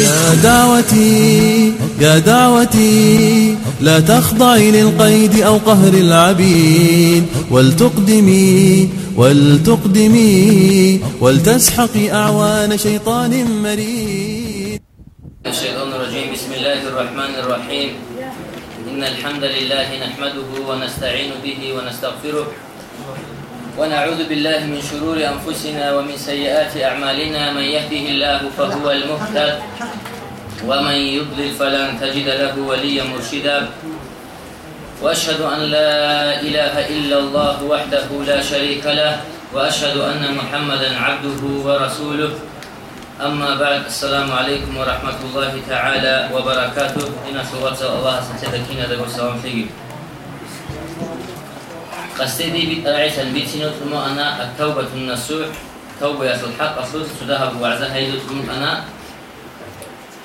يا دعوتي يا دعوتي لا تخضعي للقيد أو قهر العبيد. ولتقدمي ولتقدمي ولتسحقي أعوان شيطان مريد. الشيطان الرجيم بسم الله الرحمن الرحيم. إن الحمد لله نحمده ونستعين به ونستغفره ونعوذ بالله من شرور أنفسنا ومن سيئات أعمالنا. من يهده الله فهو المهتد ومن يضلل فلن تجد له وليا مرشدا. وأشهد أن لا إله إلا الله وحده لا شريك له وأشهد أن محمدا عبده ورسوله. أما بعد السلام عليكم ورحمة الله تعالى وبركاته. إن سورة الله ستتكين دقوا السلام فيكم قصدي بيت أرعيسا بيتينو تمو أنا التوبة النسوح توبة يسو الحق أصول سدها بوعزة هيدو تمو أنا.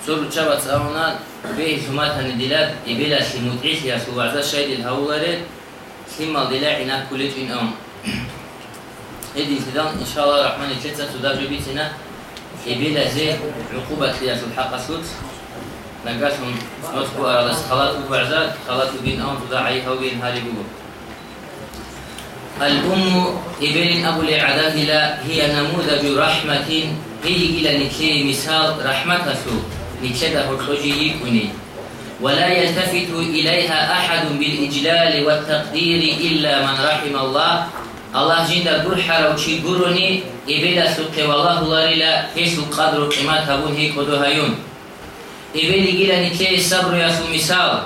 سور تشابت أونا به ثماتها ندلات إبلا سموتعيس يسو وعزة شايد الهولاري سيما دلاع إنا كلت إن أم هدي سيدان إن شاء الله الرحمن الكتسة سدها بيتنا إبلا زي عقوبة يسو الحق أصول. نقاسهم نطبو على خلاط وعزة خلاط بين أم تدعي هو بين هاري بقول الأم إبن أبو العذاب هي نموذج رحمة هي إلى نكي مثال رحمة سو نكشده الحجي كني. ولا يلتفت إليها أحد بالإجلال والتقدير إلا من رحم الله. الله جند برحة لو شي برني إبلا سوق والله لا هيس القدر قيمتها بون هي كدوها يون إبلا إلى نكي الصبر يسو مثال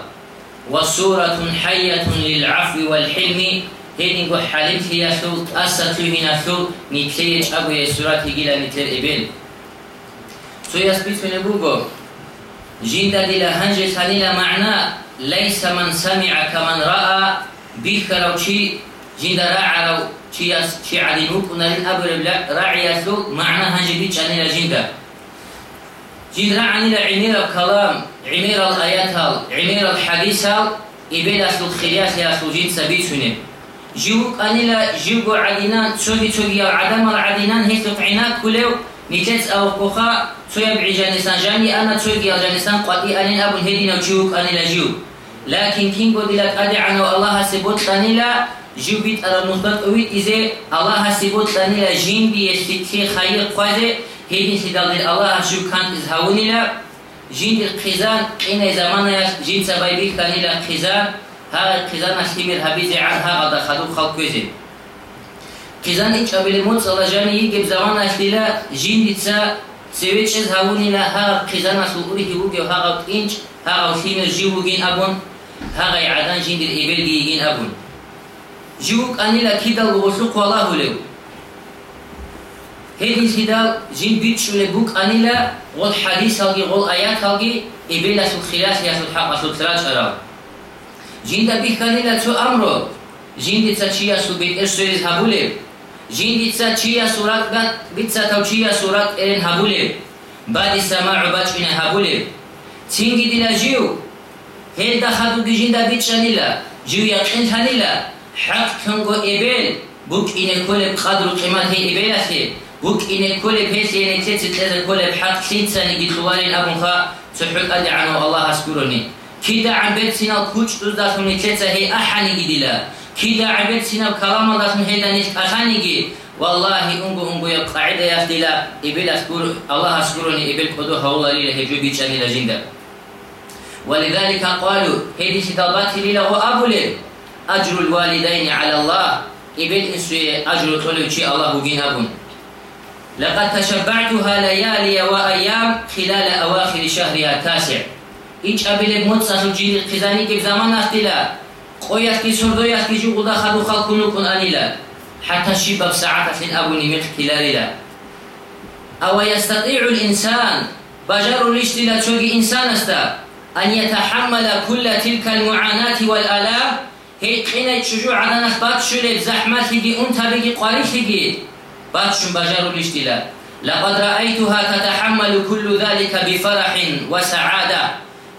وصورة حية للعفو والحلم قو حالين هي سو أساتو هنا سو نتيج أبو يسورات هجيلا نتر إبل سو يسبيت من أبوغو جند دل هنج سنين معنى ليس من سمع كمن رأى. بيك لو شي جند راع لو شي شي علموك ونرين أبو راعي سو معنى هنج بيت شنين جند جند راع عن عمير الكلام عمير الآيات عمير الحديث إبل أسلو الخلياس يا سو جند سبيت شنين جيوك أنيلا جيوكو عدينان تسوغي تسوغي عدم العدينان هي تقعنا كلو نيتس أو كوخا تسوغي بعجانسان جاني أنا تسوغي الجانسان قطي أنين أبو هدينا جيوك أنيلا جيوك لكن كينغو ديلات أدعنا الله سيبوت أنيلا جيو بيت على المثبت أويت إذا الله سيبوت أنيلا جين دي يستيكي خير قوازي هيدين سيدال الله جيو كانت إزهاوني لا جين دي القيزان قينا زمانا جين سبايبيك أنيلا قزان ჰაგა ქიზანა შიმირ ჰაბიზე ანჰა გადა ხადუ ხალკვეზე ქიზანი ჭაბილი მოწალა ჟანი იგებ ზავანა შლილა ჟინდიცა სევეჩეს ჰაუნილა ჰაგა ქიზანა სუური ჰიუგე ჰაგა ტინჩ ჰაგა შიმირ ჟიუგინ აბონ ჰაგა ადან ჟინდილ იბელგი იგინ აბონ. ჟიუგ ანილა ქიდალ გოსუ ყალაჰულევ ჰედის ჰიდალ ჟინ ბიჩულე ბუკ ანილა გოლ ჰადის ალგი გოლ აიათ ალგი იბელა სუხილას იასულ ჰაყა სუტრაჭარა ჟინდა ბიხალელა ცო ამრო ჟინდიცა ჩია სუბიტ ესრის ჰაბულე ჟინდიცა ჩია სურაკ და ბიცა თავ ჩია სურაკ ერენ ჰაბულე ბადი სამაუ ბაჭინა ჰაბულე ცინგი დილა ჟიუ ჰელდა ხადუ გიჟინდა ბიჭანილა ჟიუ იაყენთანილა ჰაკ თუნგო ებელ ბუკინე კოლე ყადრუ ყიმათე ებელათე ბუკინე კოლე ფესიენე ცეცი წეზე კოლე ჰაკ ციცანი გიტუარი აბუხა ცუჰუკადი ანო ალლაჰ ასკურონი كيدا عبد سينا كوش تزداس من تلتا هي أحاني جديلا كيدا عبد سينا كلام الله من هيدا نيش أحاني جي والله أنغو يا قاعدة يا ديلا إبل أذكر الله أذكرني إبل كدو هولا لي هجو بيتشاني لجندا ولذلك قالوا هذه ستلبات لي له أبو لي أجر الوالدين على الله إبل إنسوي أجر طلو شي الله بين أبون لقد تشبعتها ليالي وأيام خلال أواخر شهرها التاسع იჭაბილებ მოწასო ჯირი ყიზანი გეგზამან ახტილა ყოიახტი სორდოიახტი ჯუღუდა ხადუხალ კუნუ კუნანილა حتى الشباب ساعات في الأبن مختلالا أو يستطيع الإنسان بجر الاشتلا تشوغي إنسان استا أن يتحمل كل تلك المعاناة والآلام هيك حين تشجوع على نخبات شلب زحمته أنت بيجي قريشه باتشم بجر الاشتلا لقد رأيتها تتحمل كل ذلك بفرح وسعادة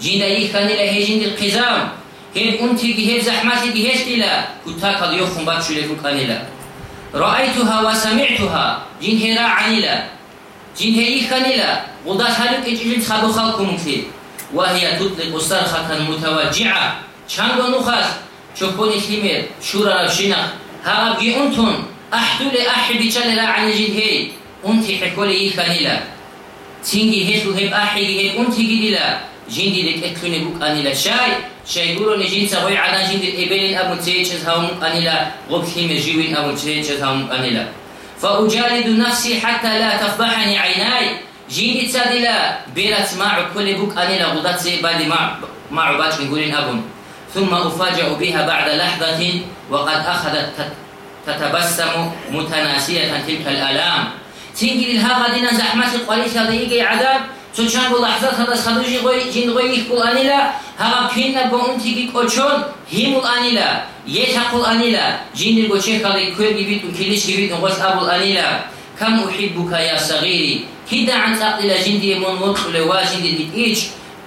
жиндаги канила ҳежинди қизам ҳед унтиги ҳед заҳмати диҳештила кутакал ё хумбат шулеку канила раайтуҳа ва самиътуҳа жинҳера анила жинҳеи канила гудат ҳалик ичижин хадухал кумуфи ва ҳия тутлиқу сархатан мутаваҷҷиа чангонухас чӯпони химер шураравшина ҳагабги унтун аҳтули аҳи бичалера ани жинҳей унти ҳиколии канила тинги ҳесу ҳеб аҳиги ҳеб унтиги дила خانيلا تينجي هيتو هيب احي هيب انتي جديلا جين دي لك اتلوني بوك انيلا شاي شاي يقولوا نجين سوي عنا جين دي ابلين ابو تيجز هاوم انيلا غب خيمير جيوين ابو تيجز هاوم انيلا فأجالد نفسي حتى لا تفضحني عيناي جيني تسادلا بيرت مع كل بوك أني لغضت سي بعد مع مع باتش نقولين أبون. ثم أفاجأ بها بعد لحظة وقد أخذت تتبسم متناسية تلك الآلام. تنجي لها دينا زحمة القليل هذا يجي عذاب سوچان بو لحظات هذا خدوجي غوي جين غوي يقول أنيلا ها بينا بو أنتي كوچون هيمول أنيلا يتقول أنيلا جين الغو شيخ هذا كل جبيت وكلش جبيت وغوش أبو أنيلا كم أحبك يا صغيري كدا عن تقل جندي من مدخل واجند إيش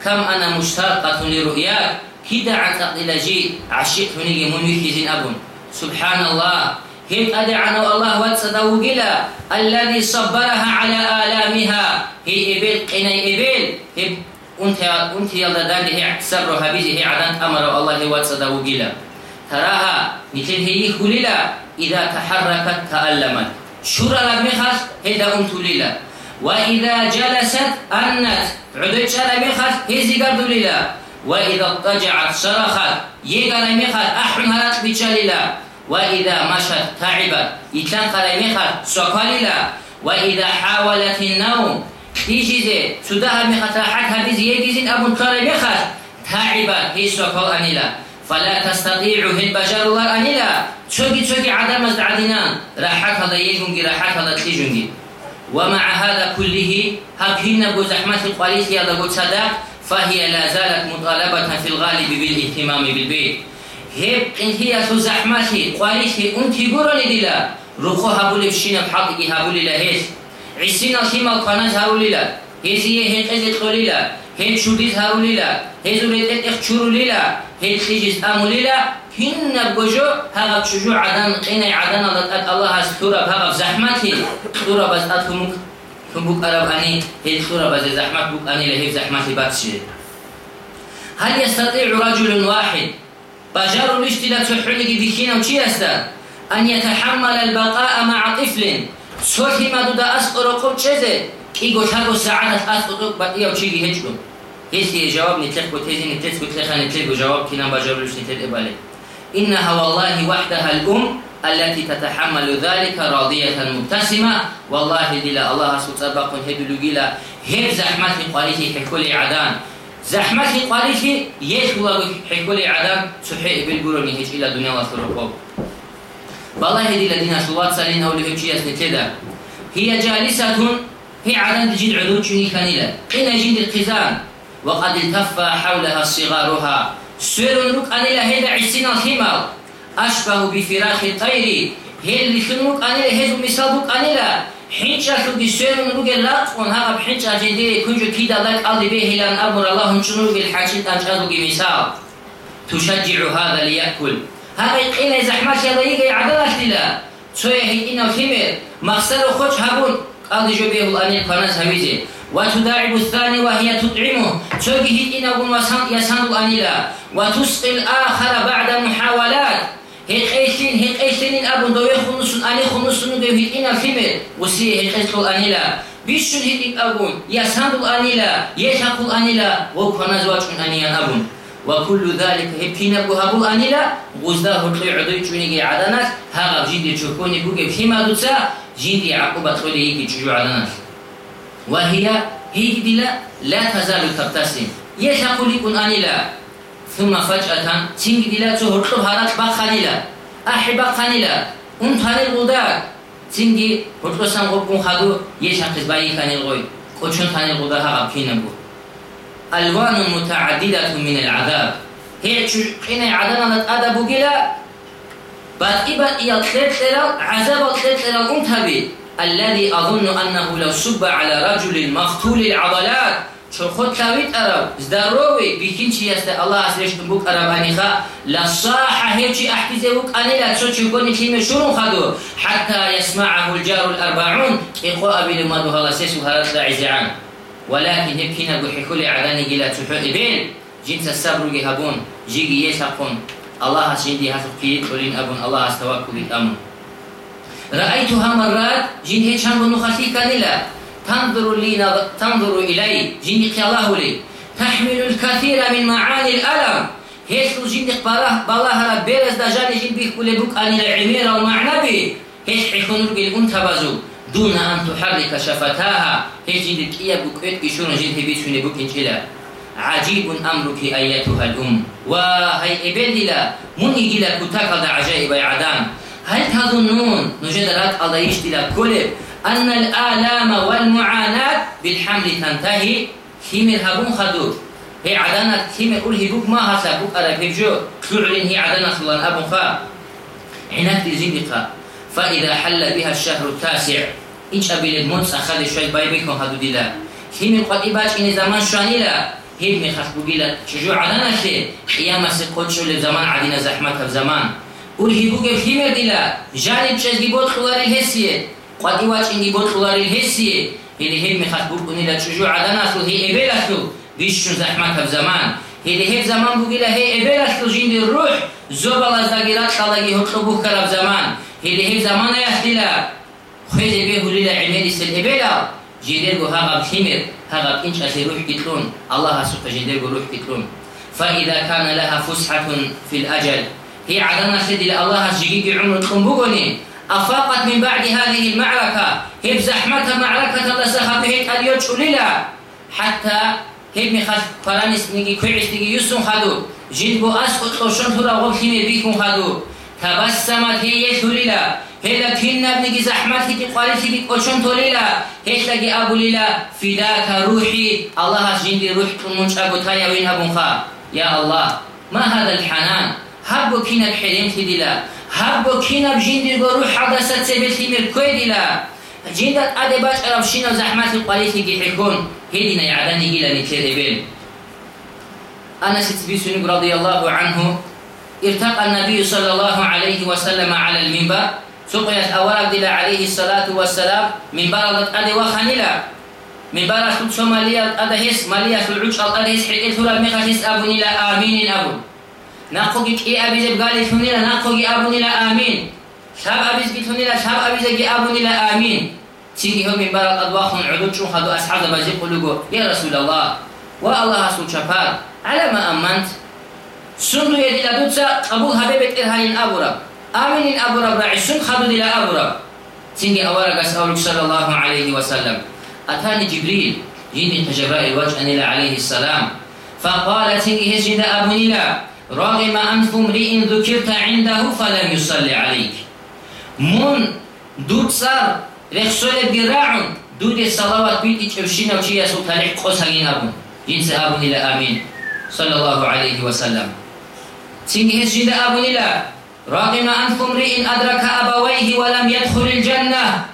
كم أنا مشتاقة لرؤياك كدا عن تقل جي عشق هنيجي من ويكيزين أبون. سبحان الله. هيك أدعنا الله وتصدوا قلا الذي صبرها على آلامها. هي إبل قني إبل. هي أنت أنت يلا دان هي سرها بيزي هي عدن أمر الله وتصدوا قلا تراها مثل هي خليلا إذا تحركت تألمت. شورا لمخس هدا أنت ليلا وإذا جلست أنت عدت شرا مخس هزي قرد ليلا وإذا اضطجعت صرخت يقرأ مخس أحن هرات بيتشاليلا. وإذا مشت تعبت إتلان قريميخا سوكاليلا. وإذا حاولت النوم تيجيزي سودها ميخا راحتها بيزي يجيزين أبو قريميخا تعبت هي سوكال أنيلا. فلا تستطيع هي بشر الله أنيلا. تشوكي تشوكي عدم عدنان راحت هذا يجونجي راحت هذا تيجونجي ومع هذا كله هكينا بزحمة القليس هذا قد صدق فهي لا زالت مطالبة في الغالب بالإهتمام بالبيت. هب هي سو زحمتي قواليتي انتي قرني ديلا روخو هابولي بشينا بحقي هابولي لا هيس عسينا خيما القناة هابولي لا. هيزي هين قزت قولي لا. هين شوديز هابولي لا. هيزو ريتت اخشورو ليلا هين خيجيز امولي لا. هن بجو هغا بشجو عدن قيني عدن الله هستورا بهغا بزحمتي تورا بز اتكمك كم بك أرب أني هي تورا بز زحمت بك أني لهي زحمتي باتشي هل يستطيع رجل واحد؟ بجار الاشتداد سحولك بكينا وشي أستا أن يتحمل البقاء مع طفل. سوحي ما دودا أسقر وقب چزه؟ إيغو شاكو ساعات أسقر بقيا وشيغي هجكو هيسي جواب نتلق وتهزي نتلق وتلقى نتلق وجواب كنا بجار الاشتداد إبالي إنها والله وحدها الأم التي تتحمل ذلك راضية مبتسمة. والله دلا الله سبحانه هدلو جيلا هيب زحمتي قاليتي حكولي عدان زحمتي قاليتي يشوى حكولي عدم سحي بالقرون هيك إلى الدنيا والثروة والله هذه الذين شوات سالين أو شيء كذا هي جالسة هي عدم تجد عدود شني كنيلة إن جند القزان وقد التف حولها صغارها. سير لك أنيلا هيدا عسين الخمر أشبه بفراخ الطير. هي اللي خنوك أنيلا هيدو مثال أنيلا حينشا شو بيسيرون روجي لاتقون هذا بحينشا جدي كنجو كيدا لك أرض به لأن أمر الله نشنو بالحاجة أنشأه بمثال تشجع هذا ليأكل هذا إن زحمة هذا يجي عدالة لا سوية هي إنه ثمر مقصد خوش هبون. جو به الأنيل قناز هويزي وتداعب الثاني وهي تطعمه سوية هي إنه يسان الأنيلا وتسقي الآخر بعد محاولات. هيك ايشين Abun doyu humusun, ani humusunu doyu hidina fimil. Usihi hitkul anila. Bişun hidik abun, yasandul anila, yeşakul anila. Ve konazvaçun aniyan abun. Ve kullu zalika hepine bu habul anila. Guzda hutli uduy çunigi adanas. Haga jidi çukuni bu gibi hima dutsa. Jidi akuba tuli iki çucu adanas. Ve hiya higdila la tazalu tabtasim. Yeşakul ikun anila. Thumma fac'atan. Çingidila çoğurtlu harat bakhanila. أحبا خانيلا أم تاني الغدا تنجي هرطب سان غرقون خادو يشان قزبائي خاني الغوي قوشون تاني الغدا هغا بكينبو ألوان متعددة من العذاب. هي قين عدنا أدبو جلا بعد إبا يطلت عذاب يطلت انتبه الذي أظن أنه لو سب على رجل مقتول العضلات. خود تاوید عرب. زداروی بیکین چی است؟ الله اسرش بوک عربانی خا لصاح هيجي احتزه بوك اني لا تشو تشوفوني كلمه شنو خدو. حتى يسمعه الجار الأربعون. إخوة أبي لما دو هلا سيسو هلا داعزعان ولكن هبكينا بحكولي عداني جلا تحو إبين جنس الصبر جهبون جيجي يسقون الله سيدي هاتف كيد ولين أبون. الله استوكل الأمر رأيتها مرات جن هيك هم بنخسي كانلا تنظر لي تنظر إلي جندق الله لي. تحمل الكثير من معاني الألم. هيك جندق بالله بالله بيرز دجان جن بيك كل بوك أن العمير والمعنبي هيك حيكون بالأنت بزو دون أن تحرك شفتاها. هيك جندق إيا بوك إيك إشون جند هبيت شوني بوك إنشلا عجيب أمرك أيتها الأم. وهي إبدلا من لك تكاد عجائب عدان. هل تظنون نجد رات الله يشتي كل أن الآلام والمعاناة بالحمل تنتهي. خيمر هبون خدور هي عدنا خيمر قول هبوك ما هسا بوك أرى بيبجو تعلن هي عدنا خلان أبو خا. عناد زندقة فإذا حل بها الشهر التاسع إيش أبي المنس أخذ شوي بايبيكم هدو ديلا خيمر قد إباش إن زمان شانيلا هيد مخص بقيلة شجو عدنا شيء قيامة سقوط شو لزمان عدنا زحمتها في زمان قول هبوك خيمر ديلا جانب شزقي بوت خلال الهسية قد واچ بود خلال الحسي اللي هي مخات بقوني لا شجوع عدنا سو هي ابلاسو بيش زحمت في زمان اللي هي زمان بقول هي ابلاسو جند الروح زوبل از دغيرات خلاقي هطلبو كرب زمان اللي هي زمان يحتلا خيز به هليل عمل سل ابلا جدير جو هاغب خمر هاغب انش اسي روح كتلون الله سبحانه جدير جو روح كتلون فإذا كان لها فسحة في الأجل هي عدنا سيدي الله جيجي عمر تقوم أفاقت من بعد هذه المعركة. هب زحمتها معركة الله سخبهت اليوت شللا حتى هب مخاف فرانس نيجي كويس نيجي يسون خدو. جنبو أسقط قوشن ترى غلخين بيكم خدو. تبسمت هي شللا هلا كنا بنيجي زحمتي تقالتي بك قوشن توليلا هتلاقي أبو ليلا فداك روحي. الله جندي روح منش أبو تايا وين أبو خا. يا الله ما هذا الحنان؟ هبو كنا الحريم تدلا هبو كينا بجين دو روح حدثت سبيل تيمير كوي ديلا جندت أدي باش أرف شينا زحمات القليل يجي حكون هدينا يعداني إلى نتير إبل أنس بن رضي الله عنه ارتقى النبي صلى الله عليه وسلم على المنبر. سقيت أورق دل عليه الصلاة والسلام من بلد أدي وخنلا من بلد سوماليا أدي هس ماليا سلعوش أدي هس حيث المخشس أبني لا آمين أبو. نقوگی کی ابیز بگالی تونیلا نقوگی آبونیلا آمین. شب آبیز بتونیلا شب ابیز گی آبونیلا آمین. تيجي هم من بارك أدواخهم عدود شو خدوا أصحاب بازي قلوبه يا رسول الله والله رسول شفار على ما أمنت. سندو يدي لدوتسا قبول حبيبة إرهان أبورا. آمين أبورا راعي سن خدو دي أبورا. تيجي أورا قس أولك صلى الله عليه وسلم أتاني جبريل جيني جبرائيل وجه أنيلا عليه السلام. فقال تيجي هجد أبنيلا رغم أنف امرئ ذكرت عنده فلم يصلي عليك. من دود سر رخصول براعون دود صلوات بيت تشوشين وشي يسو تاريخ قوسين أبون جنس أبون إلى آمين. صلى الله عليه وسلم. تنجي هسجد أبون إلى. رغم أنف امرئ أدرك أبويه ولم يدخل الجنة.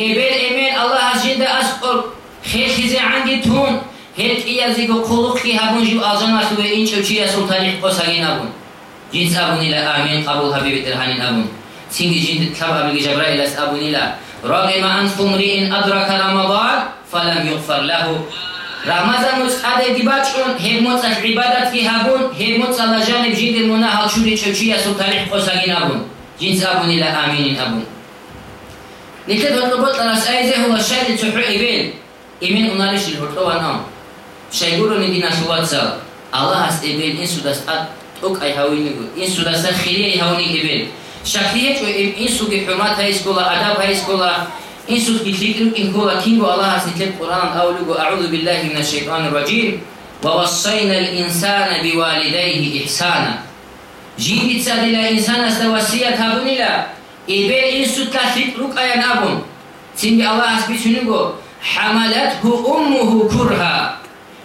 إبل إمين الله هسجد أسقر خير خزي عندي تون. هيك يازيكو قلوقي هابون جو أزنا سوى إن شوشي سلطاني قصاقين أبون جنس أبون إلى آمين قبول حبيب ترهانين أبون سينجي جند كتاب أبي جبرائيل أس أبون إلى رغم أنف امرئ أدرك رمضان فلم يغفر له رمضان مسعد ديباتشون هي موت عبادت في هابون هي موت على جانب جند المناهل شوري شوشي سلطاني قصاقين أبون جنس أبون إلى آمين أبون نكتب هطلبات لناس أيزه هو الشيء تحرق بين إمين أناليش الهرطوان أم Shaiguro ni dina suwatsa Allah has ebel in sudas at ok ay hawini go in sudas khiri ay hawini ebel shakriye cho in sugi humat hay skola adab hay skola in sugi fikr in kola kingo Allah has nitleb Quran awlu go a'udhu billahi minash shaitanir rajim wa wassayna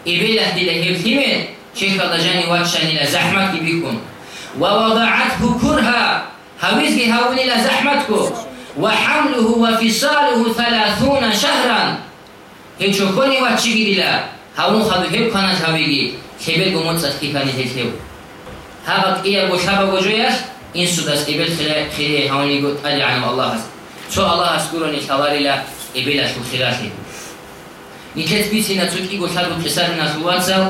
اي بالله دي له الثمن شي خدجاني واتشاني لزحمك بكم ووضعته كرها هاويزي هاولي لزحمتكم وحمله وفصاله ثلاثون شهرا. هنشو كوني واتشي قدلا هاولو خدو هيب كانت هاويجي. خبير قموت ساتكي كاني تلتيو هاوك إيا قوش هابا قجوياش انسو داس إبل خيري هاولي قد ادعانو الله هست. سو الله هست قروني خلالي لا ابلاش وخلالي لتثبيت نتوكي قصاب القصار نتوان سو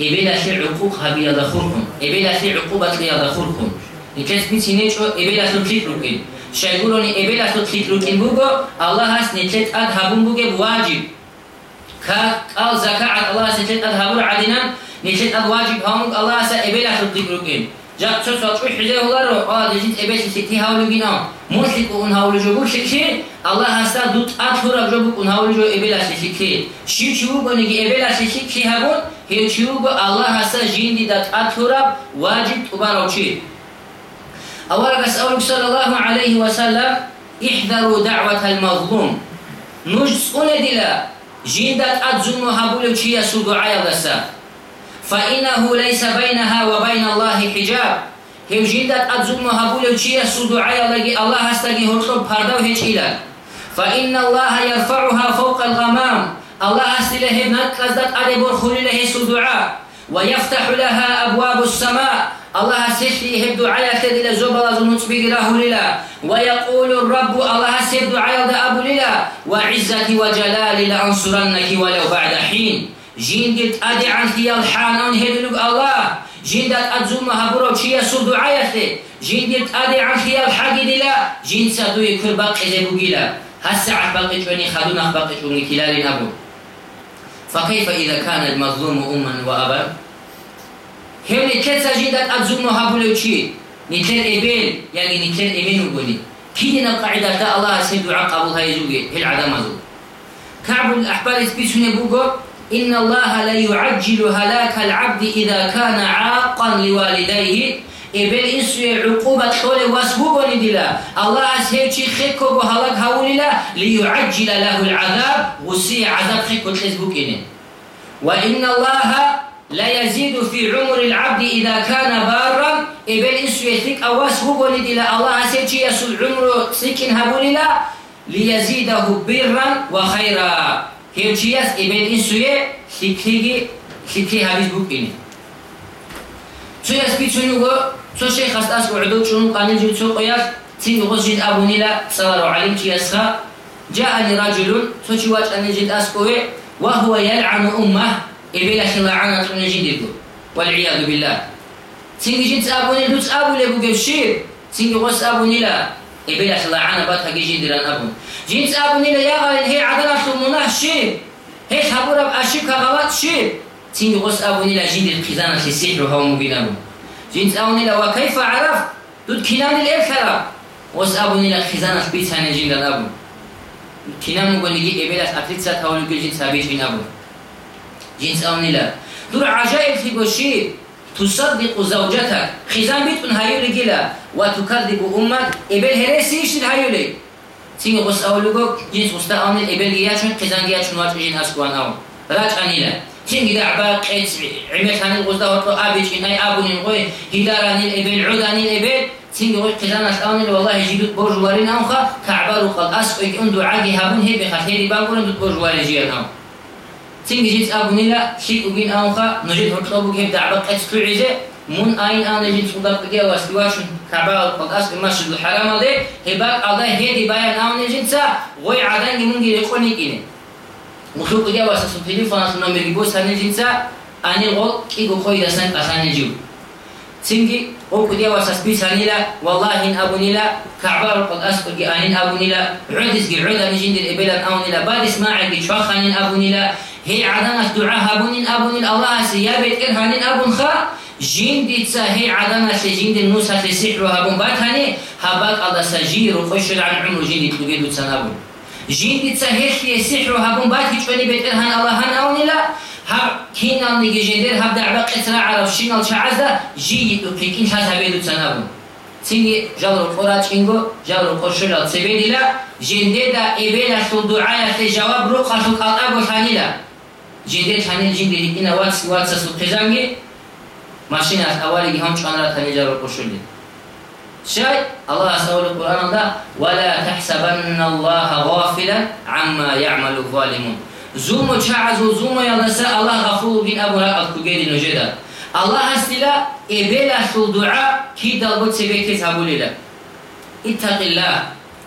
إبدا شي عقوق هبي هذا خلقهم إبدا شي عقوبة لي هذا خلقهم لتثبيت نتو إبدا سلطيت لكن شايقولوني إبدا سلطيت لكن بوغو الله هس نتلت أد هبون بوغي بواجب كال زكاة الله هس نتلت أد هبون عدنا نتلت أد واجب هم الله هس إبدا سلطيت لكن жат чо сочку хизе улару адизит эбеси сити хавлу гино муслик ун хавлу жо бу шики алла хаста дут ат хураб жо бу ун хавлу жо эбела шики ши чу бо ниги эбела шики ки хабун хе чу бо алла хаста жинди дат ат хураб ваджиб убарочи аввала гас авлу саллаллаху алейхи ва саллам иҳдару даъват ал мазлум нужс уне дила жиндат ат зулму хабулу чи ясу дуая гаса فإنه ليس بينها وبين الله حجاب. هم جندت أدزم هبول تشيا سدعاء لجي الله هستجي هرطب هيش إلى فإن الله يرفعها فوق الغمام الله هستله نكزدت أدبر خلله سدعاء ويفتح لها أبواب السماء الله سيحي هبدو على كذل زبلا زنوت بيقراه للا ويقول الرب الله سيبدو على أبو للا وعزتي وجلالي لأنصرنك ولو بعد حين جين قلت أدي عن خيال حانان هدلوك الله جين دات أدزوم هبرو چيا سردو عيثي جين قلت أدي عن خيال حقي دلا جين سادو يكر باقي زبو قيلا هسا باقي جوني خدونا باقي جوني كلالي نبو فكيف إذا كان المظلوم أما وأبا هل كتsa جدت أزوم هابلو شيء نتر إبل يعني نتر إبل نقولي كيدنا القاعدة تا الله سيد دعاء قبول هاي زوجي هل عدم أزو كعب الأحبار يثبتون بوجو إن الله لا يعجل هلاك العبد إذا كان عاقا لوالديه. إبل إنسو عقوبة طول واسبوب ندلا الله سيرشي خيكو بهلاك هاوللا ليعجل له العذاب. وسي عذاب خيكو تلزبوكين وإن الله لا يزيد في عمر العبد إذا كان بارا. إبل إنسو يثيك أواس هو إلى الله سيجي يسو عمر سيكين هبولي ليزيده برا وخيرا. ثيكي هابيز بوكيني شو يسبي تشنو شو شيخ أستاس وعدو شنو قانين جيد سو قياس تين غزجد أبوني لا صلى عليك تيسخا جاءني رجل شو شي واج أن يجد أسكوه وهو يلعن أمه إبلا خلاعنا تنجدكو والعياذ بالله تيجي جنت أبوني دوت أبو لبو جبشير تيجي غس أبوني لا إبلا خلاعنا بات هجي جدران أبو جنت أبوني لا يا غالي هي عدنا ثمنا شير هي حبورا بأشيك غلط شير تيجي غس أبوني لا جدر الخزانة في السحر وهو مبين أبو جنت أبوني لا وكيف عرف دوت كنان الإرثرة غس أبوني لا خزانة بيتها نجين أبو كنان مقول لي إبلا أكلت ساتها جنت سابيت أبو جنس أونيلا دور عجائب في بشير تصدق زوجتك خزان بيت من هايولي جلا وتكذب أمك إبل هرسي إيش الهايولي سين غس أولوغو جنس غستا أونيل إبل جياشون خزان جياشون واج جن أسكوان أو راج أنيلا سين جدا عباق قيت عمت هاني الغستا وطو أبيج إن هاي أبونين غوي هداراني الإبل عوداني الإبل سين غوي خزان أونيل والله جيدوت بوجوارين أوخا كعبارو قد أسقو أندو عاقي هابون هي بخاتيري بابون دوت بوجواري جيان أو სინგიჯიც აგვნილა შიკუგინ აუნხა ნოჟეთ ჰორტობუქებ დააბა ყესფუიზე მუნ აინ ანეჯი წუდაპიგე ვასტივაშუნ ქაბალ ყაკას იმაშიდ ჰარამალე ჰება ყადა ჰედი ბაიან ამნეჯიცა ღოი ადანგი მუნგი ეყონიკინე მუხუკიგე ვასასუ ტელეფონას ნომერი ბოსანეჯიცა ანი ღო კი გოხოიდასან ყასანეჯი ცინგი ოკვიდე ვასას ბიცანილა ვალლაჰინ აბუნილა ქაბალ ყაკას ყიგი აინ აბუნილა უდის გიუდა ნიჯინდ ებელან აუნილა ბადის მაიგი ჩვახანინ აბუნილა ჰე ადანას დუა ჰაბუნინ აბუნილ ალას ია ბეთკენ ჰანინ აბუნ ხა? ჯინდიცა ჰე ადანასე ჯინდე ნუსასე სიჰრო აბუნ ბათანი ჰაბაკ ალასა ჯირო ყოშელ ან უმრუ ჯინდი ტუგედუცან აბუნ. ჯინდიცა ჰეშლი სიჰრო აბუნ ბათი ჭვენი ბეთკენ ჰან ალაჰან აუნილა? ჰაბ კინალ ნიგი ჯინდერ ჰაბ დააბა ყეცრა არავ შინალ ჩააზა ჯიიტუ ფიკინ ჩაზაბედუცან აბუნ. ცინი ჟალრო ყორაჭინგო ჟალრო ყოშელა ცებედილა? ჟენდედა ებელა სულ დუაიათე ჯავაბ რო ხაშულ ყალყა გოშანილა جديد حنين جديد إن واتس واتس سوقيزانجي ماشين از اولی هم چون را تنجا رو کشولی شای الله سوال قرآن دا ولا تحسبن الله غافلا عما يعمل الظالمون. زومو چعزو زومو یالنسا الله غفور بین ابو را اکوگیدی نجدا الله استلا ابلا شو دعا کی دلبت سبیتی تابولیلا اتق الله.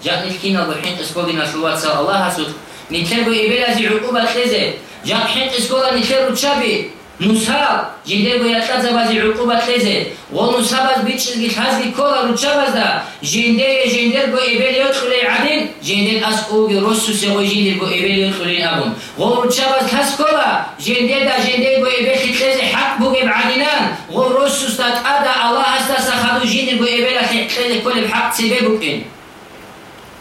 جانش کینا بحین قسکوگینا شوات سا. الله سوت نتلبو ابلا زی عقوبت لزه جمحيت إسكولا نتيرو تشابي نصاب جده ويتلز بازي عقوبة تلزه ونصاب بيتشز جتحز كولا رتشابز ده جنده جنده بو إبل يدخل عدن جنده أس أوغ رسو سيغو جنده بو إبل يدخل أبون ورتشابز تحز كولا جنده ده جنده بو إبل تلزه حق بو عدنان ورسو ستات أدا الله أستا سخدو جنده بو إبل تلزه كل بحق سبب بكين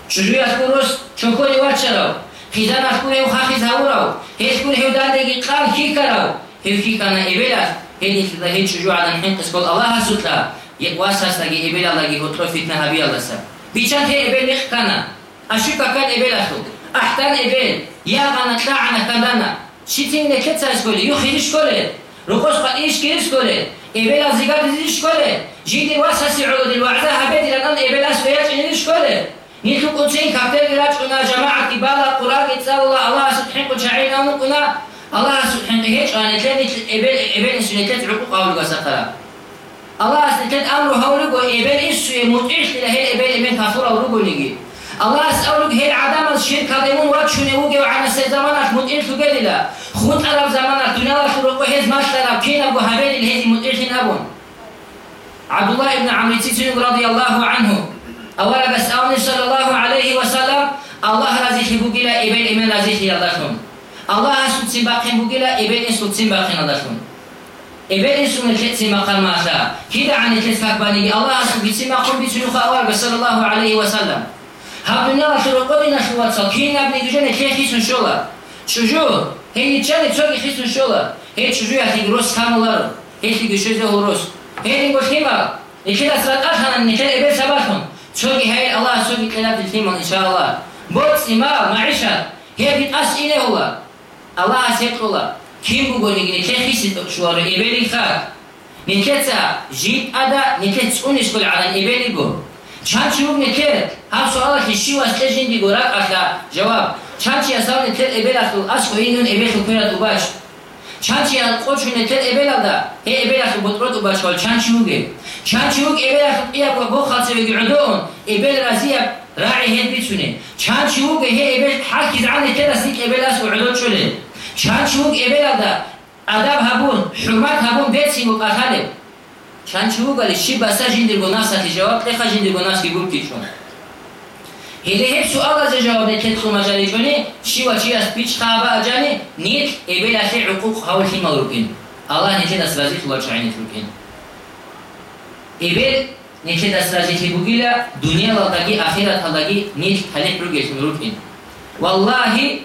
شجوية كروس شكولي واتشلو ხიზანას კურევ ხახის აურავ ეს კურევ დადეგი ყარ ქიკარავ ევქიკანა ებელას ედიხლა ეჩუჟუ ადან ჰენკის კოლ ალაჰა სუტლა იყვასასტაგი ებელალაგი ოტრო ფიტნა ჰაბიალასა ბიჩათე ებელი ხკანა აშუკაკან ებელასო აჰტან ებელ იაღანა ტაანა კანდანა შიტინე კეცას გოლი იუხინიშ გოლე რუკოსყა იშკის გოლე ებელა ზიგადის იშკოლე ჯიდი ვასასი უდი ვადა ჰაბედი რანან ებელას ვეჭინიშ გოლე إنش كولي نيتو كنتين كابتن جلات كنا جماعة كبالا قرآن يتسال الله الله سبحانه وتعالى كنا الله سبحانه هيك أنا تاني إبل إبل إنسان تلت عقوق أول قصة الله سبحانه أمره هولو إبل إنسان متعش له إبل إبل كفر أو رجل نجي الله سأقولك هي عدم الشرك هذا مو وقت شو نوجي وعنا سزمانك متعش تقول لا خود أرب زمانك دنيا لا شروق هز ما اشترى كين أبو هبل الهز متعش نبون عبد الله بن عمرو تيسين رضي الله عنه أولا بس اوني صلى الله عليه وسلم الله رزق بوكيلا ابن ابن رزق يداشون الله اسوت سي باقين بوكيلا ابن اسوت سي باقين اداشون ابن اسوت سي باقين مقام ما شاء كيدا عن الكسفك بني الله اسوت سي باقين بسلوخ اول بس صلى الله عليه وسلم. هابنا شو قد نشوا تصكين ابن دجن كيف يسن شولا. شجو هي تشالي تشوكي خيسن شولا. هي شجو يا روس خامولار هي تشجو روس. هي نقول كيما؟ إذا سرت أخنا نكل إبل سباقهم Çok hey Allah çok ikelab diltiman inşallah. Bot ima maişa. He bit as ile huwa. Allah asetola kim bu goni gine ke khisi shuara ebeli kha niketsa jit ada nikets unis kul ala ebeli go çançı bu niket ha suala ki şi was tejin di gorak akla cevap çançı asal niket ebel akıl as koyinun ebel kuperat ubaş çançı ya qoçu niket ebel ada he ebel akıl botrot ubaş kol çançı bu ge çançı bu ebel akıl iya bu bu khatse ve gudun ebel raziya راعي هيد بيتوني چان شوق هي ابل حق زعل كده سيك ابل اس وعدود ჩანჩუկ ებერახ პიაკვა ბოხაცე ვიგრდონ ებელ რაზია რაი ჰედ ბიცუნე ჩანჩუկ ჰე ებელ ჰაკიზ ანი კედასი ებელას უዕდონ ჩულე ჩანჩუկ ებელადა ადაბ ჰაბუნ ჰურმატ ჰაბუნ ბეცი მუყათალე ჩანჩუგალი შიბასა ჯინდილგო ნასათი ჯავაბ ტეხა ჯინდილგო ნასკი გულკიჩონ ჰელეჰებ სუალაზე ჯავაბ ეთეთხო მაჯალი ჩონე შივა ჩიას ბიჩხაბა აჯანი ნიტ ებელასე უკუკ ჰაულში მალუკინ ალლაჰ ნეთედას ვაზიხ ლაჩაინით რუკინ ابل استراتيجي بوغيلا دنيا لطاقي آخرة لطاقي نيك حليك رجل مروكين والله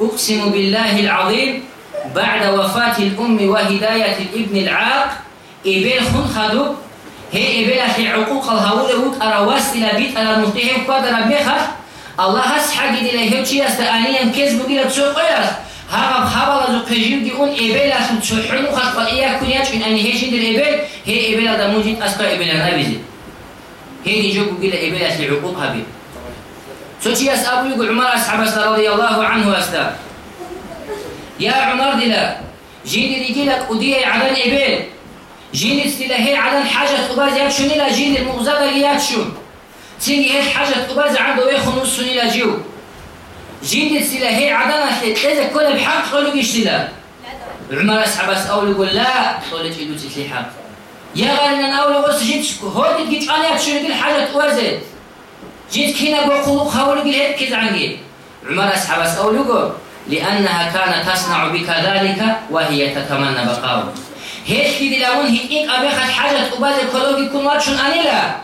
أقسم بالله العظيم بعد وفاة الأم وهداية الابن العاق إبل خن خدو هي إبل أخي عقوق الهول وك أرواس إلى بيت على المنتهي وقادر بيخر الله أسحق إلى هيوتشي أستأنيا كيز بوغيلا تسوق إياس هذا خبر زو قجيم دي أون إبل أخي تسوحون خلق إياك كنياتش إن أني هيشين دي الإبل هي إبل هذا موجود أسقى إبل الأبيزي هيدي جو قيل إبلاس لعقوقها بي سوتي أس أبو يقول عمر أصحاب رضي الله عنه أستا يا عمر دلا جيني رجي لك أدي عدن إبل جيني استلا هي عدن حاجة أباز يكشوني لا جيني المغزادة يكشون تيجي هي حاجة أباز عنده ويخو نصني لا جيو هي عدن أخلت إذا كل بحق قالوا يشتلا عمر أصحاب أول يقول لا إدو تسلي حق يا غالنا ناولا وس جيت هودي جيت عليها شنو قال حاجة توازد جيت كينا بقول خاول قال هيك كذا عنقي عمر أصحاب أسألوكو لأنها كانت تصنع بك ذلك وهي تتمنى بقاؤه. هيك كده لون هيك أبي خد حاجة أباز كلوجي كون واتشون أنيلا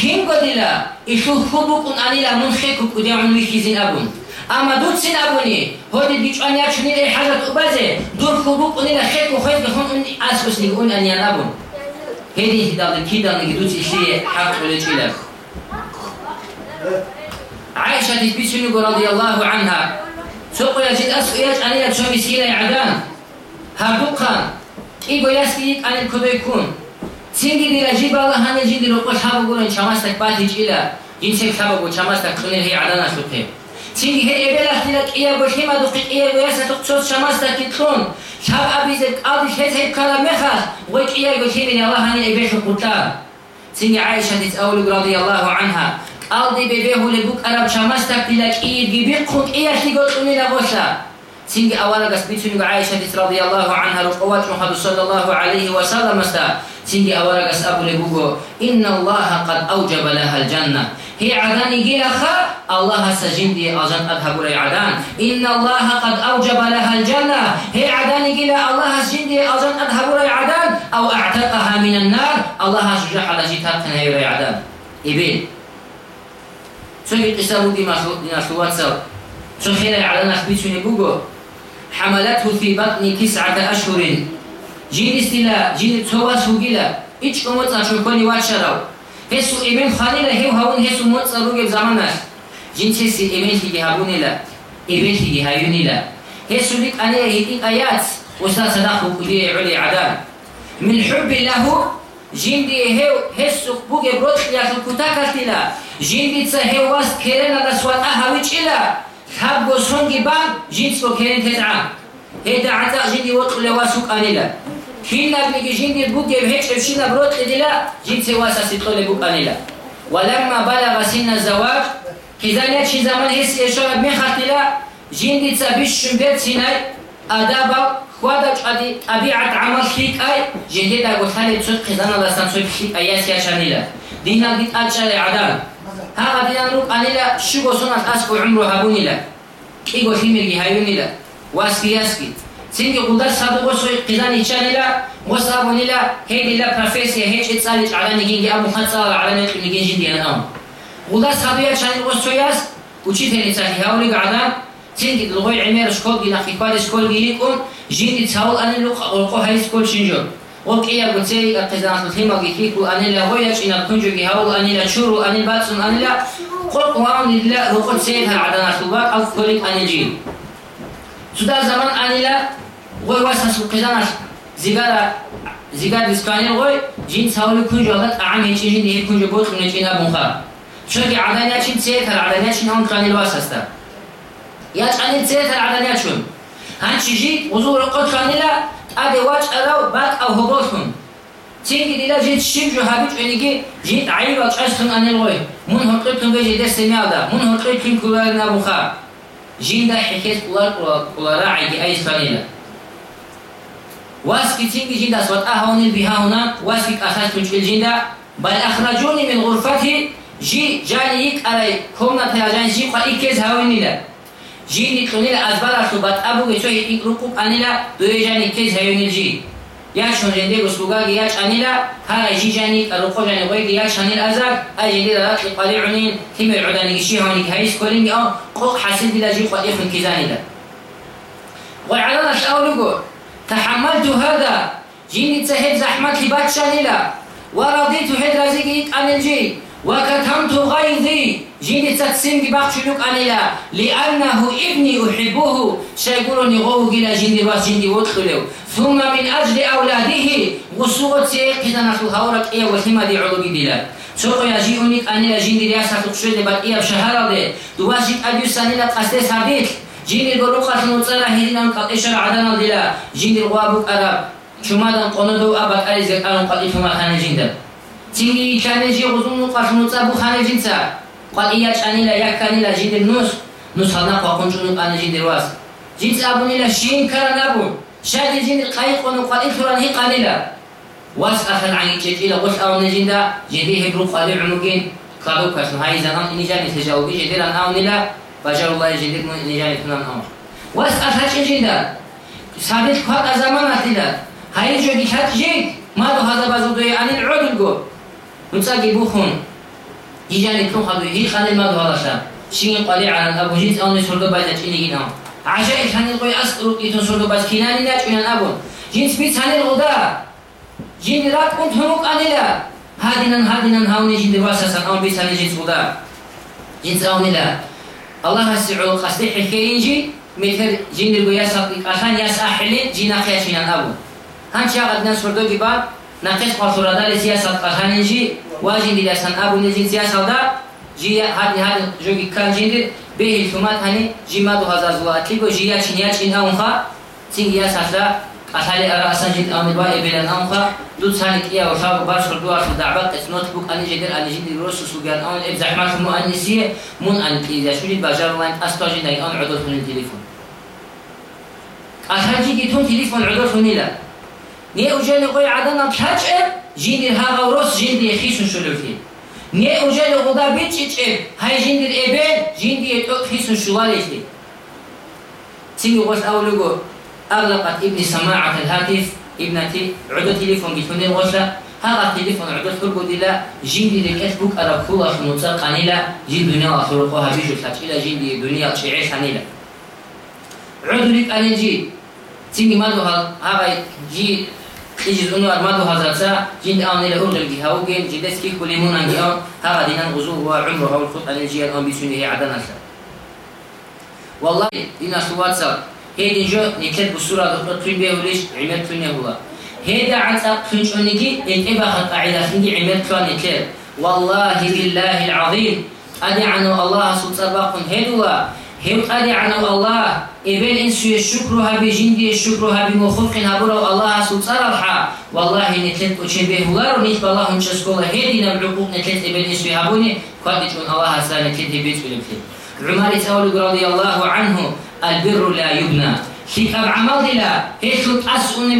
كين قدلا إشو خبو كون أنيلا من خيكو كده عنوي خيزين أبون. أما دوت سين أبوني هودي بيج أنيا شنو حاجة أبازه دور خبو كونيلا خيكو خيك بخون أسوس نيجون أنيا أبون هذه هدال كيدا نجدوت إشي حق ولا شيء عائشة تثبت رضي الله عنها سوق يجد أسق يج أنا يجوا مسكينة عدان هبوقا إيجو يسكيك أن الكدو يكون تيجي دي رجيب الله هن يجي دي رقش هابو قولن شماستك باتج إلى جنسك هابو شماستك خلين هي Çünkü her evvel ahtilak iya boşima dukik iya boyasa tukçoz şamaz da kitlun. Şav abizek adiş hesep kara mekaz. Vek iya göçimin Allah hani ebe şukutar. Çünkü Ayşe dit avluk radıyallahu anha. Aldi bebehu lebuk arab şamaz takdilak iyi gibi kut iya şigot unina boşa. Çünkü avalagas bütünü Ayşe dit radıyallahu anha rukuvat Muhammed sallallahu aleyhi ve sallam asta. Çünkü avalagas abu lebugo. İnna Allah kad avcaba lahal cennet. هي عدن جيلخا الله سجندي أجن أذهب عدن. إن الله قد أوجب لها الجنة. هي عدن جيل الله سجندي أجن أذهب عدن. أو أعتقها من النار. الله شجع على جيتها تنهي عدن. إبين سوي قصة ودي نشوات سو شو خير عدن أخبيتوني بوغو حملته في بطن تسعة أشهر. جين استلا جين تسوى سوغيلا إيش كموت أشوف كوني واتشراو هسو ابن خانيلا هيو هاون هسو موت صاروغ زمانش جنس هسي ابن هيجي هابونيلا ابن هيجي هايونيلا هسو لك أنا هيتين آيات وسا صداقه كلية علي عدان من حب له جندي هيو هسو بوغي بروت يا كوتاكاتيلا جندي تسا هيو واست كيرنا لسوات أهاويتشيلا حب سونغي بان جنسو كيرن تدعى هيدا عتا جندي وطل لواسوك أنيلا كينك جندي بوكي بهيك بشينا بروت إدلا جنس واسا ستول بوكانيلا ولما بلغ سن الزواج كذا شي زمان هس يشوب مخاتلا جندي تسابيش شمبيت سيناي أدابا خوادا قدي طبيعة عمل خيك أي جندي دا قلتالي تسوت قزانا لسان سوي خيك أياس يا شانيلا دينا قد أجل عدال ها دينا نوك أنيلا شو قصونا أسكو عمره هابونيلا إيغو هيميري هايونيلا واسكي ياسكي سينكي قدر سابقو سوي قزان يشانيلا وصابونيلا هيديلا بروفيسيا هيك اتسالج على نيجي ابو خنصار على نيجي نيجي جدي أنا ام قدر سابيا شاني قصوياس وشيتني تاعي هاولي قعدا سينكي لغوي عمير شكول جينا خيكوال شكول جيكم جيني تساول أنا لقو هاي سكول شنجو وكيا قلتي قزان الخيمه جيكو أنا لا هويا ان كنجو جي هاول أنا لا شورو أنا باتسون أنا لا قل قوام لا رقل سيدها عدنا شباك أو كوليك أنا جين سودا Sudah zaman anila goy vas nasıl kızanas zigara zigar distanil goy jin savli kunjalat aam hechijin değil kunja goy khne china bunha. Çünkü adanya chin sefer adanya chin ham kanil vas hasta. Ya chanil sefer adanya chun. Han chiji uzur qot kanila ade vaç arav bat av hobosum. Çünkü dila jin shim ju habit önigi jin ayil vaç aşkın anil goy. Mun hakkı tunga jide semiyada. Mun hakkı tun kularına bunha. دا حكيت كولار كولارا عيدي اي سكانيلا واسكي تينجي جندا سوات أهون بها هنا واسكي أخذت الجندا بل أخرجوني من غرفتي جي جاني يك علي كومنا تهاجان جي قا إكيز هاويني لا جيني تلوني لا أزبار أخطبات أبو يتوه يك ركوب أني لا دوي جاني هاويني الجي يا شون جندي غسلوغا يا شاني لا ها جي جاني كروكو جاني غوي يا شاني الأزاق أي جندي لا قليعني كيما يعوداني شي هوني هايس كوليني أو قوق حاسد لا جي قد يخن كيزاني لا وعلى ناس أولوغو تحملت هذا جيني تسهد زحمة لبات شانيلا. ورضيت هد رزقيك عن الجي وكتمت غيظي جيني تتسنج بخشلوك أنيلا لأنه ابني أحبه شيقولني غو جيلا جيني باس جيني وطلو ثم من أجل أولاده غصوغت سيق كذا نخل هورك إيه وثما دي علوبي ديلا سوق يجيونيك أنيلا جيني رياسة تقشل بات إيه بشهر دي دواشيك أبيو سانيلا قصدي ثابت جيني البروقة نوصلا هيدنا قطيشر عدنا دلا جيني الغوابك أراب شمادا قندو أبك أريزك أرون قطيفما خانة جيندا تيجي كان جي غزون نقاش نوصابو خانة جينسا قال إياش أنيلا يكانيلا جيني النوس نوس هنا قاقنشون أنا جيني الواس جينس أبوني لا شين كرا نابون شادي جيني القايق ونقال إثران هي قليلا واس أخل عن يتشيلا وش أو نجيندا جيدي هبرو قالي عنوكين كادو كاسم هاي زمان إني جاني تجاوبي جيدي لان أو نلا بجر الله يجدك من نجاي تنان أمر واسأل هاش جيدا ثابت قد أزمان أتلا هاي جو جيت جيد ما دو هذا بزودو عن العدل جو نتساقي بوخون يجاني تكون خدو هي خاني ما دو هذا شا شين قلي على أبو جيت أو نسردو بايزة تشيني جينا عشاء خاني القوي أسألو كيتون سردو بايز كيناني ناج إنان أبو جين سبيت هاني الغدا جين رات كنت هموك أنيلا هادنا هادنا هاوني جين دواسا سن أو بيت هاني جين سودا جين ساوني لا الله سعو قصدي حكينجي مثل جين الجويا سقي عشان يسأحلين جينا خياشين أبو هن شاغل ناس فردو Nakış fasurada siyaset kahaneci vajindi dersen abu necin siyasalda jiya hadni hadni jogi kanjindi behi hükümet hani jima du hazar zulatli bu jiya çiniya çin anfa çin siyasatla ahali ara asanjid amiba ebilen anfa dut sanik iya ve şabı başır duvar şu da'bat et notebook ani jeder ani jindi rosu sugan an eb zahmat muannisiye mun an tiza şurid bajar lan astajin ay an udul telefon. Ahacı gitun telefon udul hunila. التليفون قتالي جي تون تليفون عدو فنيلا ني اوجاني قوي عدنا تحج جيني هاغا وروس جيني خيسون شلوفين не уже лугуда бичиче хай жиндир эбен жинди то хисун шулалети تيجي غوش أولوجو أغلقت ابني سماعة الهاتف ابنتي عدو تليفون بتوني غوشلا هذا تليفون عدو تلقو ديلا جيندي ديك بوك أرى كولا في مطلق قنيلا جين دنيا أخرقوها بيجو تحتيلا جيندي دنيا تشعيش قنيلا عدو لك أنا جي تيجي مالو هذا جي يجد أنه أرمد هزرسا جند آن إلى أرد الجهة وجن جدس كي كل من عن جان هذا دينا غزوه وعمره والخط أن الجيل الآن بسنه عدنا سا والله دينا سوات سا هيد جو نكت بسورة دكتور تون بيوريش عمل تون يهولا هيدا عنسا تون شو نجي إن إبا خط أعيدا خندي عمل تون والله بالله العظيم أدي عنه الله سبحانه وتعالى هيدولا هم قد عنو الله إبن إنسو الشكرها بجندي الشكرها بمخلقها برو الله سبحانه والله نتلت أشبه غير نيت بالله نشسكولا هدينا بعقوق نتلت إبن إنسو هابوني قد تكون الله سلا نتلت بيت بالمثل عمر تولد رضي الله عنه البر لا يبنى شكاب عمل لا هيك تأسؤن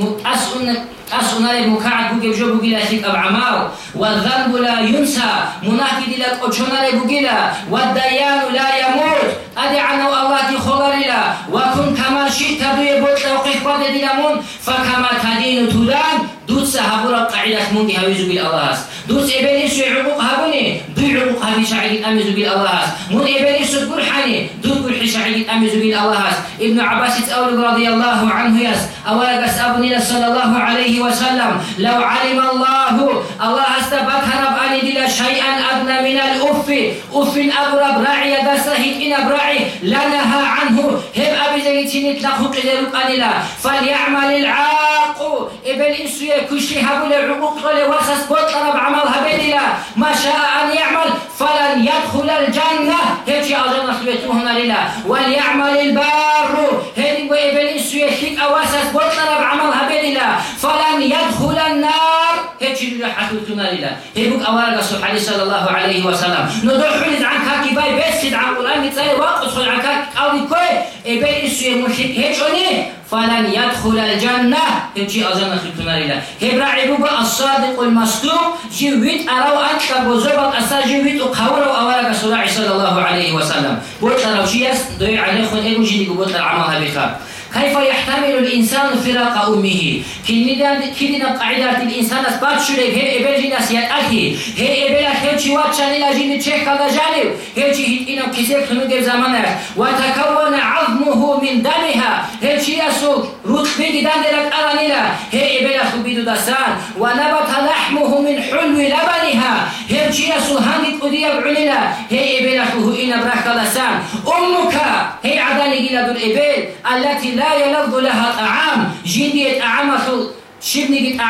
مكعد تأسؤن تأسؤن مكعد بوجي جو بوجي لا شكاب عمل والذنب لا ينسى. مناكد لك أشون بوجي والديان لا يموت. أدعنا الله دي خلالنا وكن كما شئت دوي بوت توقيف بعد دينامون فكما تدين تدان. دوت سهبورا قاعدة مونجي هاويزو بالله دوت إبني سوي عقوق هابوني. دو عقوق هابي شعيد أميزو بالله من إبني سوي برحاني دوت برحي شعيد أميزو بالله ابن عباس تأول رضي الله عنه يس أولا قس أبني صلى الله عليه وسلم لو علم الله الله استبقى رباني دل شيئا أدنى من الأف أف أبرب راعي دسهيت إن براعي لنهى عنه هم أبي زيتين تلقوا قدر قليلا فليعمل العاق ابن إنسوية كشي هبول العقوق وسس بطلب عملها بدلا ما شاء أن يعمل فلن يدخل الجنة هيجي أجل نخبتوهنا لله وليعمل البار هيجي ابن إنسوية شيك أوسس بطلب عملها بدلا فلن يدخل النار هيجي حكوتنا لله هيبوك أولا صلى صلى الله عليه وسلم ندوح حلز عن كاكي باي بس عن قرآن تسأل واقص عن كاكي قولي كوي ابن إنسوية مشيك هيجي فلن يدخل الجنة هيجي أجل نخبتنا لله هبرا عبوبة الصادق المصدوق جيويت أراو أنت بزربط أسا جيويت وقورو أولا صلى الله عليه وسلم بوت لو شيء دوي عليه خن إيجو جيدي بوت العمل بخير كيف يحتمل الإنسان فراق أمه؟ كدنا قاعدة الإنسان أثبات شريك هي إبل نسيات أخي هي إبل هي شوات شان إلى جين تشيك هذا جانب. هي شيء إنه كسير خنوج زمانه وتكون عظمه من دمها. هي شيء سوق رتبة دان دلك أرانيلا هي إبل خبيد دسان ونبت لحمه من حلو لبنها. هي شيء سوق هندي قدية بعلنا هي إبل خو إن برك دسان أمك هي عداني إلى دول إبل التي لا يلظ لها طعام. شبني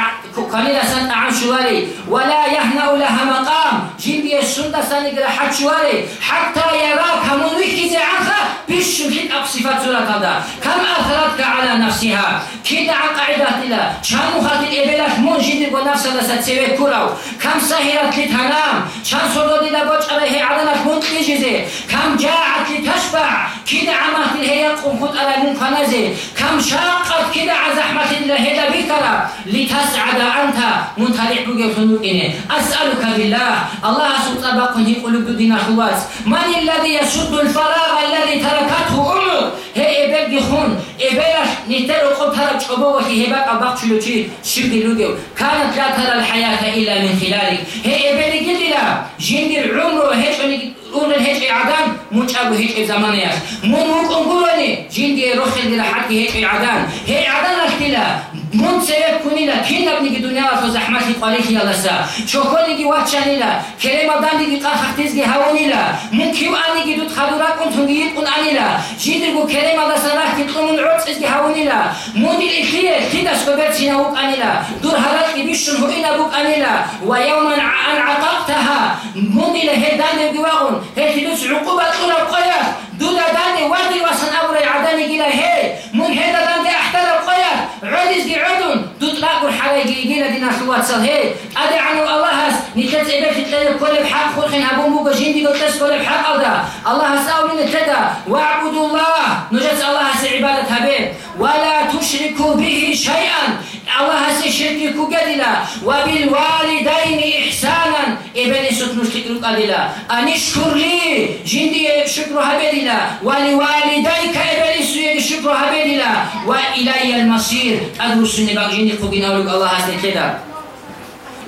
قليلا سن أعم شواري. ولا يهنأ لها مقام. جندي السنة سن حد شواري. حتى يراك من وكي عنها بشم حد أقصفات سورة هذا. كم أثرتك على نفسها؟ كده عن قاعدة لا كم خاطر إبلاش من جندي ونفس لسا تسوي كراو كم سهرت لتنام كم صدود إلى بوش عليه عدنك من تجزي كم جاعت لتشبع كده عمت هي قم خد على منفنزي كم شاقت كده عزحمة الله بكرة لتسعد أنت. منطلع بقى فنوكين أسألك بالله. الله سبحانه قنه قلوب دين خواس من الذي يسد الفراغ الذي تركته أمه هي إبل بخون. إبلش نتر قب ترك شبوه هي بقى أباق شلو شي؟ شبه لوجو كانت لا ترى الحياة إلا من خلالك. هي إبل قلت لا جند العمر هيك اون هيك عدن. مش هيك زمان ياس مو مو قنقولني جندي روح لحد هيك عدن. هي عدن اختلا منصف کنیلا کی نبنی کی دنیا تو زحمت قالی کی الله سا چوکونی کی وقت چنیلا کریم دان دی قا خختیز کی هونیلا من کیو انی کی دوت خدورا کن تونگی کن انیلا جیدر گو کریم سا راه کی تون عرض کی هونیلا مودی اخیه کی وک انیلا دور حالات کی بیشون هو اینا بوک انیلا و یوما ان عقبتها مودی له دان دی واغون هی دوت عقوبه طول القيا دودا دان ودي وسن ابو عدني كده هي من هذا عدس عدن. تطلق الحلاقي جينا دينا شوات صل هي أدي عنو الله هس ابي في تلاقي كل بحق. خلخن ابو موجا جندي قلت كل بحق اودا الله هس اولين تدا واعبدوا الله. نجت الله هس عبادة هبه ولا تشركوا به شيئا. الله هس شركي كجدلا وبالوالدين احسانا. ابن سوت نشتكرك قليلا ان اشكر لي. جندي شكر هبدلا ولوالديك ابن سوت شكر هبدلا وإلي المصير. ادرس نبغي جندي فوقين أولوك الله هذا كذا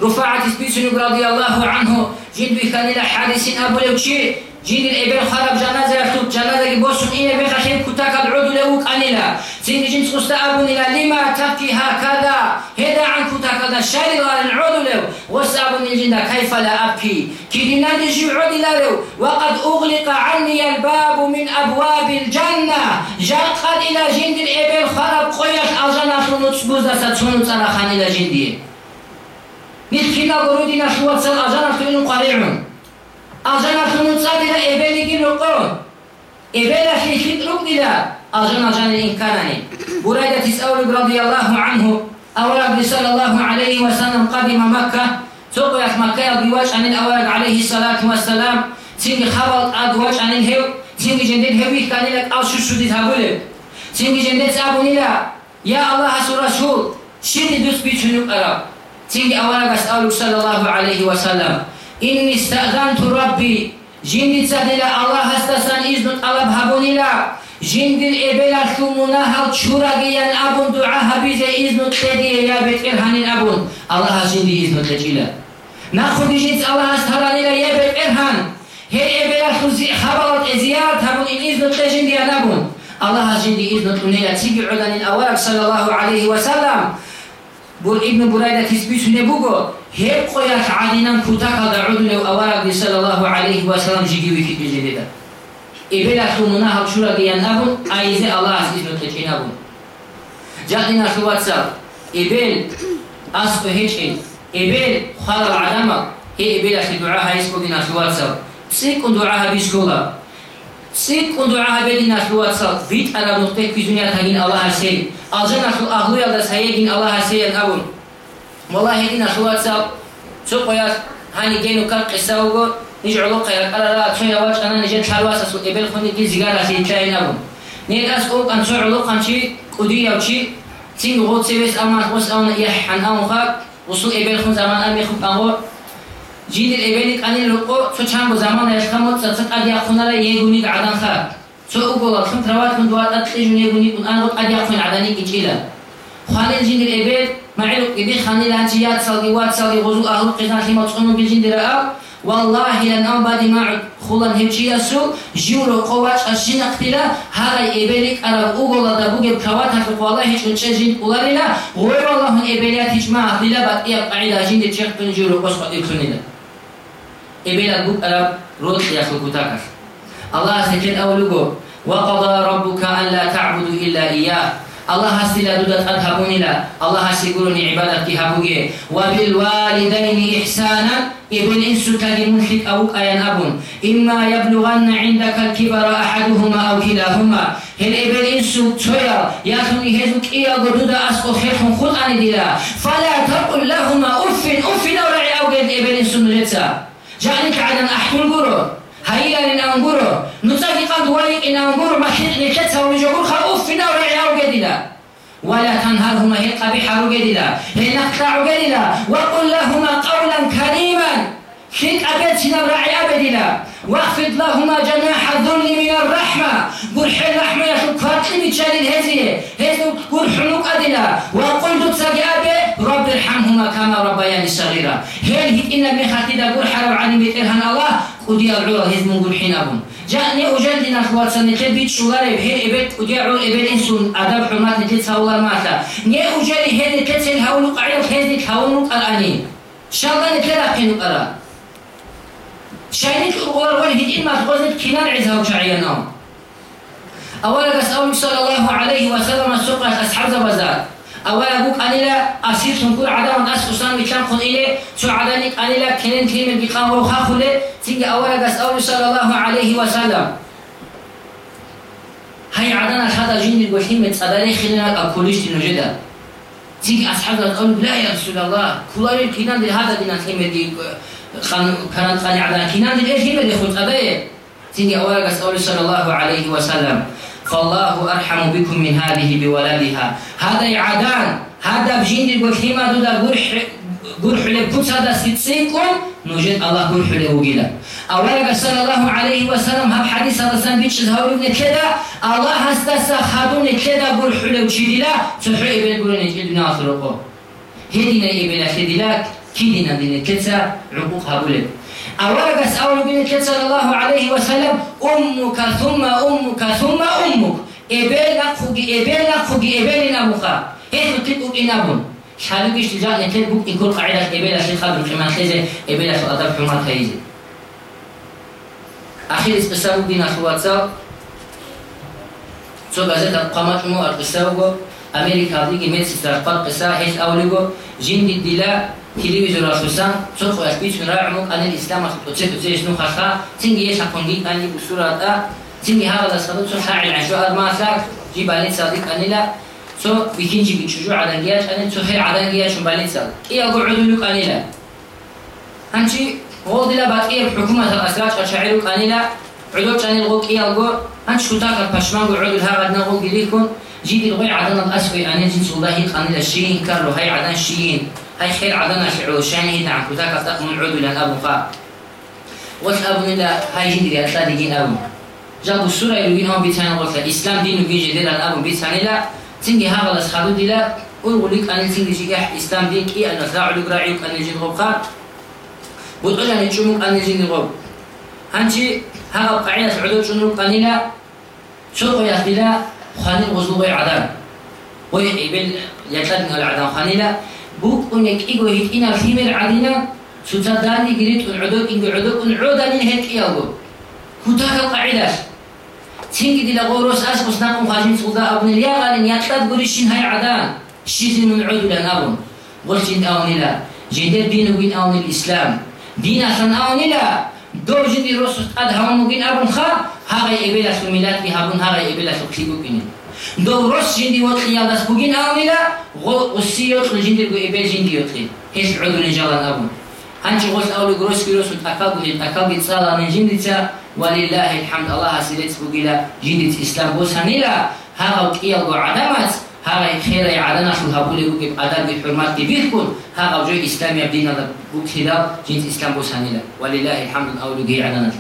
رفعت سبيسون رضي الله عنه. جند بخليل حادث أبو لوشي جند الإبن خرب جنازة يكتب جنازة بوسن إيه بخشيب كتاك العود لوك أنيلا. سين جنس خستا أبو نلا لما تبكي هكذا؟ هذا عن كتاك هذا شاري غار العود لو. وسأبو الجند كيف لا أبكي؟ كي نادجي عود لو وقد أغلق عني الباب من أبواب الجنة جاء قد إلى جند الإبن خرب قيش أجنا خنوت بوزا ستسونو تراخان إلى جندي نتكينا قرودنا شوات سل أجنا خنو قريعون أجنا خنوت سادنا إبن لكي نقرون إبن أخي خطرق دلا أجنا جان الإنكاراني بريدة تسأول رضي الله عنه أولا صلى الله عليه وسلم قدم مكة تقوى مكة بواج عن الأورق عليه الصلاة والسلام تيجي خبط أدواج عن الهو ცინგიჟენდენ ჰევით კანილა კალშუშუდით აგულებ ცინგიჟენდენ წაგუნილა ია ალლაჰასუ რასულ შენი დუს ბიჩუნი ყარა ცინგი ავარაგას ალუ სალალაჰუ ალეიჰი ვასალამ ინი სტაგანტუ რაბი ჯინდი წადილა ალლაჰასტასან იზნუ ტალაბ ჰაგუნილა ჯინდილ ებელა შუმუნაჰალ ჩურაგიან აბუნ დუაჰაბიზე იზნუ ტედიე ია ბეტყირჰანინ აბუნ ალლაჰა ჯინდი იზნუ ტეჭილა ნახუდი ჯინც ალლაჰას თარანილა ია ბეტყირჰან بيت إرهان أبون الله جندي إذن تجيلا ناخذ جنس الله استهراني لا يا بيت إرهان هي إبلا خزي خبرت زيارة هبون إن إذن تجندي أبون الله جندي إذن تنيا تيجي عدن الأورق صلى الله عليه وسلم بول ابن بريدة تثبيت نبوغو هيك قوياك عادنا كتاك دعود لو أورق صلى الله عليه وسلم جيجي ويكي بجديدة إبلا خمنا هل شورا قيان أبون أيزي الله إذن تجين أبون جاءنا في واتساب إبل أصف هيك إبل خلال العدم هي إبلا في دعاها يسبقنا في واتساب ციკუნდუ აჰაბის გოლა ციკუნდუ აჰაბედინ ახლუაცა ვიტარა ნოთე ქიზუნია თაგინ ალა ჰასეი ალჯან ახლუ აჰლუ ალდა საიეგინ ალა ჰასეი ალაბუნ ვალაჰედინ ახლუაცა ცოყოა ჰანი გენო კა ყისაუგო ნიჯულო ყერა ყალა ცუია ვაჭანა ნიჯე ჩარვასასუ ებელ ხონი კი ზიგარასი ჩაინაბუნ ნიდგას ყო კან ცუულო ყანჩი კუდიავჩი ცინგო ცევეს ამას ყოს ამნა იჰან ამხა უსუ ებელ ხონ ზამან ამიხ ყანგო أو شو كان بزمان يشكمو تصدق أدي أخونا لا يجوني عدن خاك شو أقول خم تروات من دوات أتلجون يجوني كن أنا قد أدي أخونا عدني كتيلا خالد جيد الإبل معلوك إبل خاني لانتيات صلي وات صلي غزو أهل قطان خيمة تقوم بالجند رأى والله لن أنبادي مع خلان همشي يسو جيورو قواش أشين اقتلا هذا إبليك أنا أقول دا بوجب كواتا في والله هيش من شجين قولنا غير والله من إبليات هيش ما أقتلا بعد إيه قاعدة جين تشيخ بن جيورو قص قد إبليات بوك أنا رود يخلقو تاكر الله سكت أولوغو وقضى ربك أن لا تعبدوا إلا إياه. الله هستلا دودت أذهبون لا الله هسيقولني عبادتك هبوغي وبالوالدين إحسانا. ابن إنس تجي منحك أو أين أبن إما يبلغن عندك الكبر أحدهما أو كلاهما. هل ابن إنس تويا. ياخني هزك إيا قدود أسقو خيرهم عن دلا فلا تقل لهما أف أف نورعي أو قد ابن إنس جعلك عدن أحكم قرو هيا لنانقرو نتاكي قد وليك إنانقرو ما نكتها ومجبور خا أف نورعي أو قد ولا تنهرهما هي قبيحة وقدلا هي نقطع وقدلا وقل لهما قولا كريما. خيك أبد سنو راعي أبدلا واخفض لهما جناح الذل من الرحمة. حل رحمة يشوك فاتلي بتشالي الهزية هزو قل حلوك أدلا وقل دوتساقي أبي. رب ارحمهما كما ربياني صغيرا. هل هيك إن بخاتي دا حرب عني بيترهن الله؟ قدي أبعو هز من قول حين أبون جاءني أجل دينا خواتسا نتل بيت شغالي بهي إبت؟ قدي أعو إبت إنسون. أدب حرمات نتل ساولا ماتا. ني أجل هز نتل سيل هاولو قعيل هز نتل هاولو قرآني شاء الله نتل أقينو أقول ولي إما تقول كنان عزها وشعينا أولا بس أول صلى الله عليه وسلم سقط أصحاب زبزات أولا بوك أنيلا أسير تنقول عدم أس أسان بكلام خن إلي. شو عدنك أنيلا كنن كلمة بقام وخا خلي تيجي أولا بس أول صلى الله عليه وسلم. هاي عدنا هذا جن الوحيد من صدري خلنا أكلش تنجدا تيجي أصحاب قالوا لا يا رسول الله. كل الكنان هذا بنا كلمة دي. كانت كنان دي إيش هي اللي خلت أبيه تيجي أولا بس أول صلى الله عليه وسلم فالله أرحم بكم من هذه بولدها. هذا يعدان هذا بجين الوكيمة دودا قرح قرح لبكوت هذا ستسيكم نوجد الله قرح لوجيلا أولا صلى الله عليه وسلم هب حديث هذا سن بيتش ابن كذا الله هستسا خادون كذا قرح لوجيلا تحرق قرن ابن آخر هدينا ابن خدلاك كيدنا دين كذا عقوق هبولك أولا بس أول بنت صلى الله عليه وسلم أمك ثم أمك ثم أمك. إبلا خوجي إبلا خوجي إبلا نبوخا هي تطلق إنابون شالو بيش تجاه إن كل قاعدة إبلا شيء خبر كمان خيزة إبلا شو أدب حمار خيزة. أخير اسقسام بين أخواتها سو غازة قامت مو أرقساوغو أمريكا ديجي ميتس ترقات قسا هيس أوليغو جند الدلاء تلفزيون راسوسان صوت خوش بيش من رأي أن الإسلام تشي شنو خاصة تنجي يش أكونجي أني بسورة تنجي هذا الصدق حاعي العشو هذا ما ساك جي بالين صادق أني لا سو بيكينجي بتشجوع عدن جياش أني سو خير عدن جياش بالين صادق إيه أقول عدو أني لا هنشي هو دلا باقي حكومة الأسراج أشعرك أني لا عدو أني الغوك إيه أقول هنش كتاك بشمان عدو هذا نغو جليكم جيدي الغوي عدن الأسوي أني جنس الله لا شيء كارلو هاي عدن شيء هاي خير عدنا شعوشاني نعم كتاك أفتق من عدو لأن أبو خا وش أبو نلا هاي جندري أتلا ديجين أبو. جابوا السورة يلوين هم بيتان قلت إسلام دين بيجي دير الأبو بيتان لا. تنجي هذا الأسخادو دي لا. قول لك أنا تنجي جيح إسلام دين كي أنا لا علوك راعيك أنا جين غب خا. بتقول أنا تشومك أنا جين غب هنجي هذا قاعدة عدو شنو قنيلا شو قياس بلا خاني وزوغي عدن ويبل يتلقى العدن خانيلا بوك انك إيغو هيت إنا فيمر علينا ستداني جريت العدوك انك عدوك العودة من هيك ايغو كتاك القاعدة تيجي دي لغوروس اسكوس ناقم خاجين سودا ابن اليا غالين يطلب قريشين هاي عدان. شيزن من عدو لنابن قلت انت اوني لا جندر دين وين اوني الاسلام دين أصلا اوني لا دو جندي روسوس قد هون وين ابن خا. هاغي ابيلا سميلات بهابون هاغي ابيلا سكسيبو بينين دو روس جندي وطلي يالداس بوغين اوني لا غو وسيوت الجندي بو ابي جندي يطلي هيش عدو نجالان ابن أنت غوث أولي غروس كيروس وتأكاغو تأكاغو تصالا من جندتا ولله الحمد الله سيدت بقيلا جندت إسلام بوس هنيلا هذا وكيال عدمت هذا خير يعلنا شو هقولي بقي أدب بحرمات كبيركم هذا وجه إسلام يبدينا بقيلا جنت إسلام بوس هنيلا ولله الحمد أولي جي علنا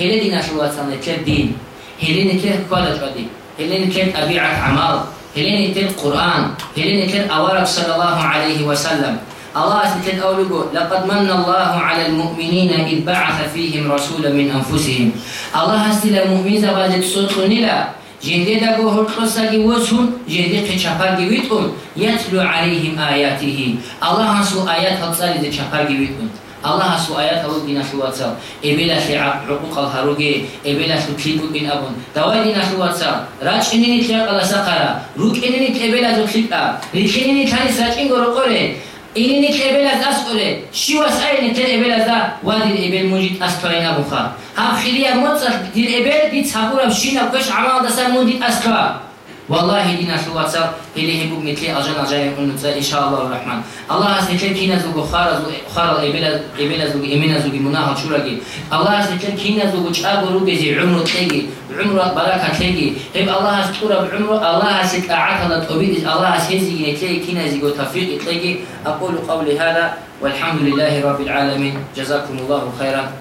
هلا دينا شو واتسان نتلت دين هلا نتلت كوالج ودي هلا نتلت أبيعة عمال هلا نتلت قرآن هلا نتلت أورق صلى الله عليه وسلم. الله سكت أولوغو لقد من الله على المؤمنين إذ بعث فيهم رسولا من أنفسهم. الله هستي المؤمنين زبادة صوت نلا جندي دقو هرقصة وسهم جندي قشفار جويتهم يتلو عليهم آياته. الله هسو آيات هتصالي دي شفار جويتهم الله سو آيات هو دينا شو واتساب إبلا في حقوق الهروجي إبلا في كليبو بين أبون دواء دينا شو واتساب راج إنني تلاقي على سقرا روك إنني تبلا جو كليبا ريكيني تاني ساچين غورو قري إنني تبلا أسأله شو أسأله تبلا ذا وادي الإبل موجود أسكرين أبو خا هم خليا موتصل دي الإبل دي تسابورا بشينا بكش عمال دسر موجود أسكرا والله دينا شو واتساب اللي هي بوك مثلي أجن أجاي يكون إن شاء الله الرحمن الله أسنتكلم كينا زوج خارز خارز إبلا إبلا زوج إمينا زوج مناها شورجي الله أسنتكلم كينا زوج أبو روبي عمره تلاقي عمره بركة تلاقي هب الله أسطورة بعمره الله أسك أعطى الطبيب الله أسهزي تلاقي كينا زوج توفيق تلاقي أقول قولي هذا والحمد لله رب العالمين جزاكم الله خيرا